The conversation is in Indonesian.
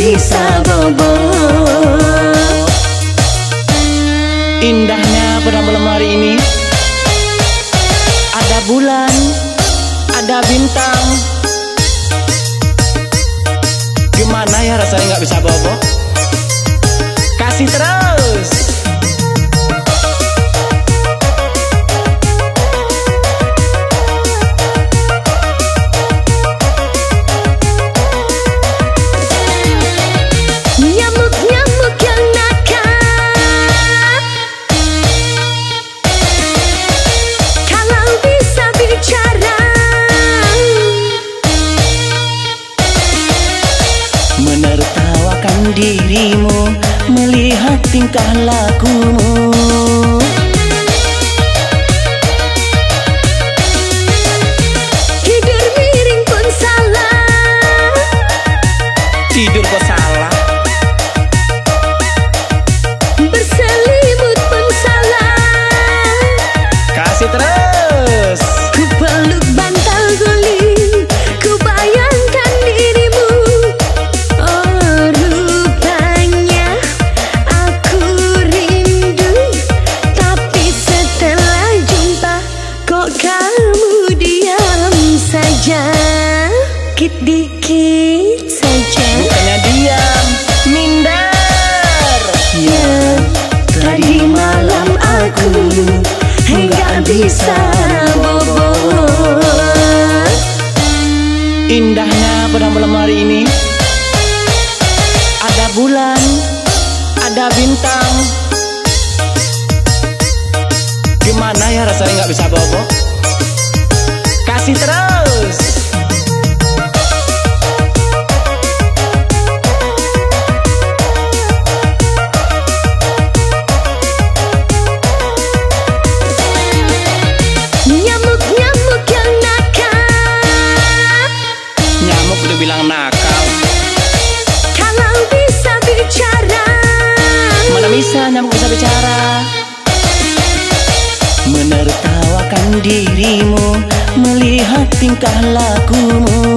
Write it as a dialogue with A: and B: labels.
A: bisa bobo
B: Indahnya pada malam hari ini. Ada bulan Ada bintang. Gimana ya rasanya nggak bisa bobo? Kasih terus tingkah
A: Dikit-dikit saja.
B: Bukannya diam Minder.
A: Ya Tadi malam aku Enggak bisa bobo
B: Indahnya pada malam hari ini. Ada bulan Ada bintang. Gimana ya rasanya nggak bisa bobo Kasih terus Bisa nyamuk bisa bicara. Menertawakan dirimu Melihat tingkah lakumu